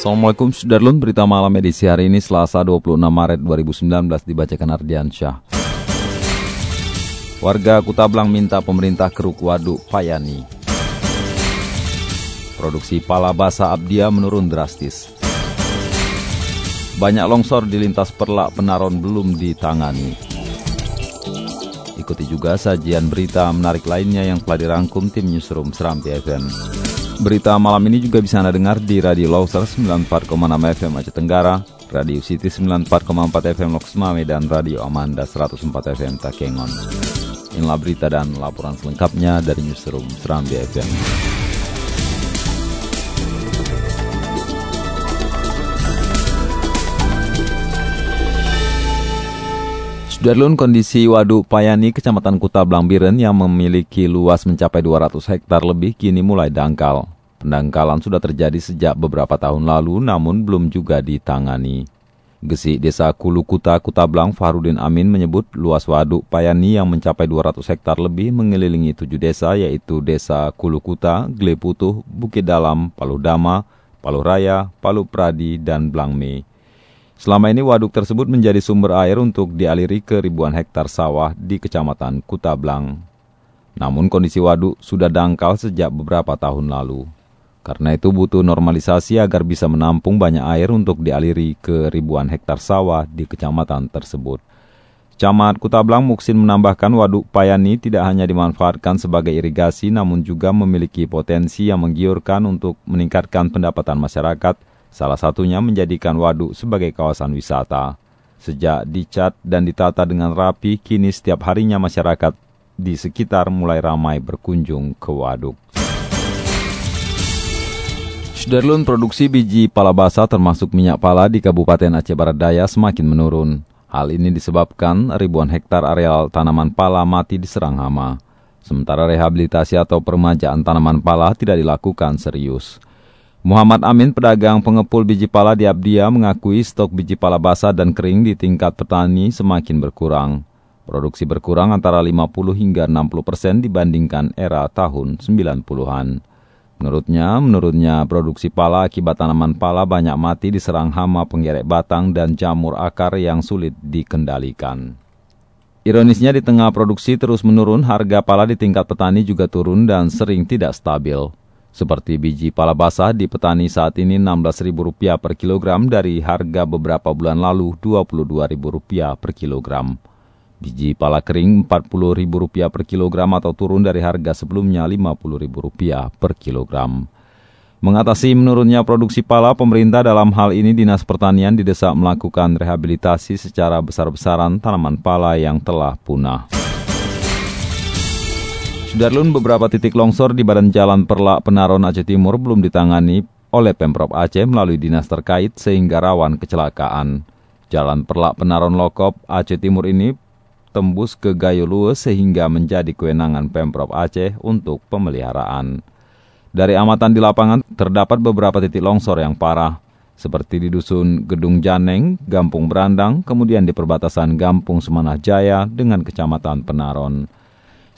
Assalamualaikum Sudarlun, berita malam edisi hari ini Selasa 26 Maret 2019 dibacakan Ardian Syah. Warga Kutablang minta pemerintah keruk waduk Payani. Produksi pala basa Abdia menurun drastis. Banyak longsor di lintas perlak penaron belum ditangani. Ikuti juga sajian berita menarik lainnya yang telah dirangkum tim Newsroom Serambi FM. Berita malam ini juga bisa Anda dengar di Radio Loser 94,6 FM Aceh Tenggara, Radio City 94,4 FM Loks Mame, dan Radio Amanda 104 FM Takengon. Inilah berita dan laporan selengkapnya dari Newsroom Serambi FM. Sudarlun kondisi Waduk Payani, Kecamatan Kuta Blangbiren yang memiliki luas mencapai 200 hektar lebih kini mulai dangkal. Pendangkalan sudah terjadi sejak beberapa tahun lalu namun belum juga ditangani. Gesi Desa Kulukuta Kutablang Farudin Amin menyebut luas waduk Payani yang mencapai 200 hektar lebih mengelilingi tujuh desa yaitu Desa Kulukuta, Gleputuh, Bukit Dalam, Palu Dama, Palu Raya, Palu Pradi, dan Blangme. Selama ini waduk tersebut menjadi sumber air untuk dialiri ke ribuan hektar sawah di Kecamatan Kutablang. Namun kondisi waduk sudah dangkal sejak beberapa tahun lalu. Karena itu butuh normalisasi agar bisa menampung banyak air untuk dialiri ke ribuan hektar sawah di kecamatan tersebut. Camat Kutablang Muksin menambahkan waduk Payani tidak hanya dimanfaatkan sebagai irigasi namun juga memiliki potensi yang menggiurkan untuk meningkatkan pendapatan masyarakat Salah satunya menjadikan waduk sebagai kawasan wisata. Sejak dicat dan ditata dengan rapi, kini setiap harinya masyarakat di sekitar mulai ramai berkunjung ke waduk. Sudarlun produksi biji pala basah termasuk minyak pala di Kabupaten Aceh Barat Daya semakin menurun. Hal ini disebabkan ribuan hektar areal tanaman pala mati diserang hama. Sementara rehabilitasi atau permajaan tanaman pala tidak dilakukan serius. Muhammad Amin, pedagang pengepul biji pala di Abdia, mengakui stok biji pala basah dan kering di tingkat petani semakin berkurang. Produksi berkurang antara 50 hingga 60 persen dibandingkan era tahun 90-an. Menurutnya, menurutnya produksi pala akibat tanaman pala banyak mati diserang hama penggerek batang dan jamur akar yang sulit dikendalikan. Ironisnya di tengah produksi terus menurun, harga pala di tingkat petani juga turun dan sering tidak stabil. Seperti biji pala basah di petani saat ini Rp16.000 per kilogram dari harga beberapa bulan lalu Rp22.000 per kilogram. Biji pala kering Rp40.000 per kilogram atau turun dari harga sebelumnya Rp50.000 per kilogram. Mengatasi menurunnya produksi pala, pemerintah dalam hal ini Dinas Pertanian didesak melakukan rehabilitasi secara besar-besaran tanaman pala yang telah punah. Sudarlun beberapa titik longsor di badan jalan Perlak Penaron Aceh Timur belum ditangani oleh Pemprov Aceh melalui dinas terkait sehingga rawan kecelakaan. Jalan Perlak Penaron Lokop Aceh Timur ini tembus ke Gayo Lues sehingga menjadi kewenangan Pemprov Aceh untuk pemeliharaan. Dari amatan di lapangan terdapat beberapa titik longsor yang parah, seperti di Dusun Gedung Janeng, Gampung Berandang, kemudian di perbatasan Gampung Semanah Jaya dengan Kecamatan Penaron.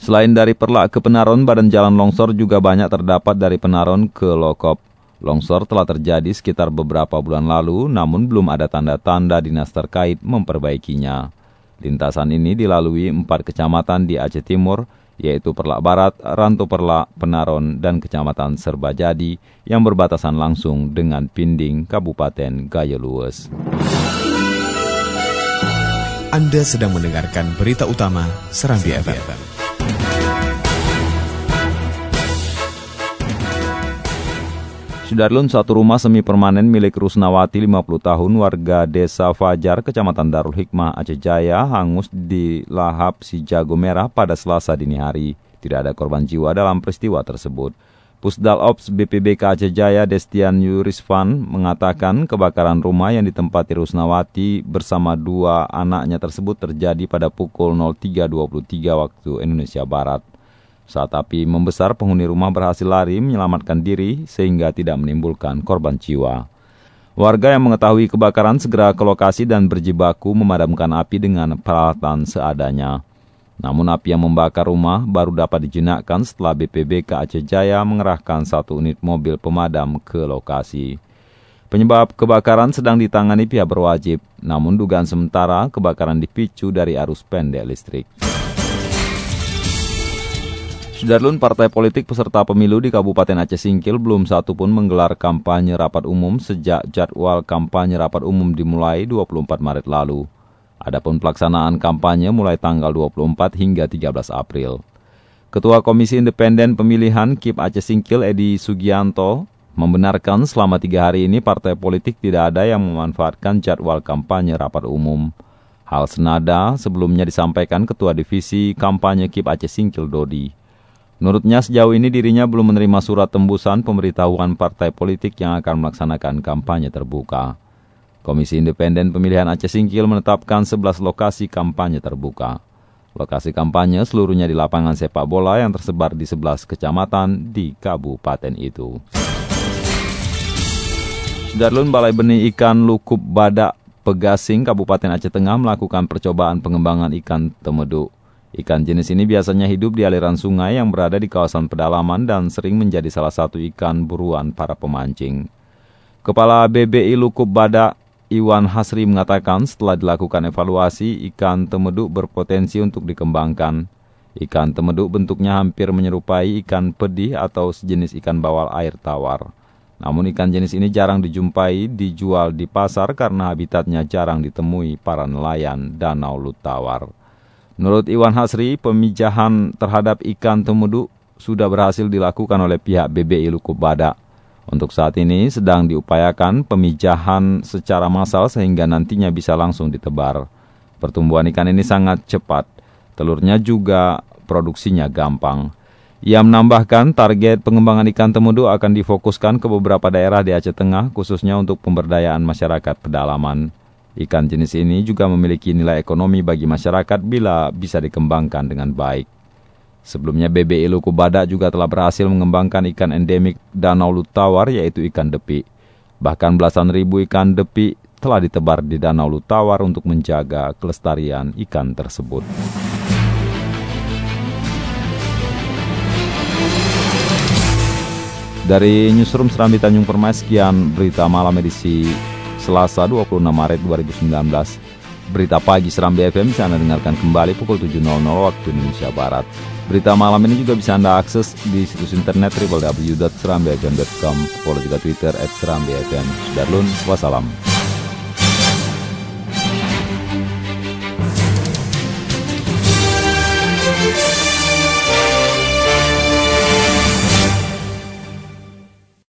Selain dari Perlak ke Penaron, badan jalan longsor juga banyak terdapat dari Penaron ke Lokop. Longsor telah terjadi sekitar beberapa bulan lalu, namun belum ada tanda-tanda dinas terkait memperbaikinya. Lintasan ini dilalui empat kecamatan di Aceh Timur, yaitu Perlak Barat, Rantu Perlak, Penaron, dan Kecamatan Serbajadi yang berbatasan langsung dengan Pinding, Kabupaten Gaya Lues. Anda sedang mendengarkan berita utama Serambi FM. Sudarlun satu rumah semi permanen milik Rusnawati 50 tahun warga desa Fajar, kecamatan Darul Hikmah, Aceh Jaya, hangus di lahap si jago merah pada selasa dini hari. Tidak ada korban jiwa dalam peristiwa tersebut. Pusdal Ops BPBK Aceh Jaya Destian Yurisvan mengatakan kebakaran rumah yang ditempati Rusnawati bersama dua anaknya tersebut terjadi pada pukul 03.23 waktu Indonesia Barat. Saat api membesar, penghuni rumah berhasil lari menyelamatkan diri sehingga tidak menimbulkan korban jiwa. Warga yang mengetahui kebakaran segera ke lokasi dan berjibaku memadamkan api dengan peralatan seadanya. Namun api yang membakar rumah baru dapat dijinakkan setelah BPBK Aceh Jaya mengerahkan satu unit mobil pemadam ke lokasi. Penyebab kebakaran sedang ditangani pihak berwajib, namun dugaan sementara kebakaran dipicu dari arus pendek listrik. Sudarlun partai politik peserta pemilu di Kabupaten Aceh Singkil belum satu pun menggelar kampanye rapat umum sejak jadwal kampanye rapat umum dimulai 24 Maret lalu. Adapun pelaksanaan kampanye mulai tanggal 24 hingga 13 April. Ketua Komisi Independen Pemilihan KIP Aceh Singkil Edi Sugianto membenarkan selama tiga hari ini partai politik tidak ada yang memanfaatkan jadwal kampanye rapat umum. Hal senada sebelumnya disampaikan Ketua Divisi Kampanye KIP Aceh Singkil Dodi. Menurutnya sejauh ini dirinya belum menerima surat tembusan pemberitahuan partai politik yang akan melaksanakan kampanye terbuka. Komisi Independen Pemilihan Aceh Singkil menetapkan 11 lokasi kampanye terbuka. Lokasi kampanye seluruhnya di lapangan sepak bola yang tersebar di 11 kecamatan di kabupaten itu. Darlun Balai Benih Ikan Lukup Badak Pegasing Kabupaten Aceh Tengah melakukan percobaan pengembangan ikan temeduk. Ikan jenis ini biasanya hidup di aliran sungai yang berada di kawasan pedalaman dan sering menjadi salah satu ikan buruan para pemancing. Kepala BBI Lukup Badak Iwan Hasri mengatakan setelah dilakukan evaluasi, ikan temeduk berpotensi untuk dikembangkan. Ikan temeduk bentuknya hampir menyerupai ikan pedih atau sejenis ikan bawal air tawar. Namun ikan jenis ini jarang dijumpai dijual di pasar karena habitatnya jarang ditemui para nelayan danau Lutawar. Menurut Iwan Hasri, pemijahan terhadap ikan temeduk sudah berhasil dilakukan oleh pihak BBI Lukub Badak. Untuk saat ini sedang diupayakan pemijahan secara massal sehingga nantinya bisa langsung ditebar. Pertumbuhan ikan ini sangat cepat, telurnya juga produksinya gampang. Ia menambahkan target pengembangan ikan temudu akan difokuskan ke beberapa daerah di Aceh Tengah khususnya untuk pemberdayaan masyarakat pedalaman. Ikan jenis ini juga memiliki nilai ekonomi bagi masyarakat bila bisa dikembangkan dengan baik. Sebelumnya BBI Luku Badak juga telah berhasil mengembangkan ikan endemik Danau Lutawar yaitu ikan depi. Bahkan belasan ribu ikan depi telah ditebar di Danau Lutawar untuk menjaga kelestarian ikan tersebut. Dari Newsroom Serambi Tanjung Permai, sekian berita malam edisi Selasa 26 Maret 2019. Berita pagi Seram BFM bisa Anda dengarkan kembali pukul 7.00 waktu Indonesia Barat. Berita malam ini juga bisa Anda akses di situs internet www.serambfm.com. Follow juga Twitter at Seram BFM. Sudarlun, wassalam.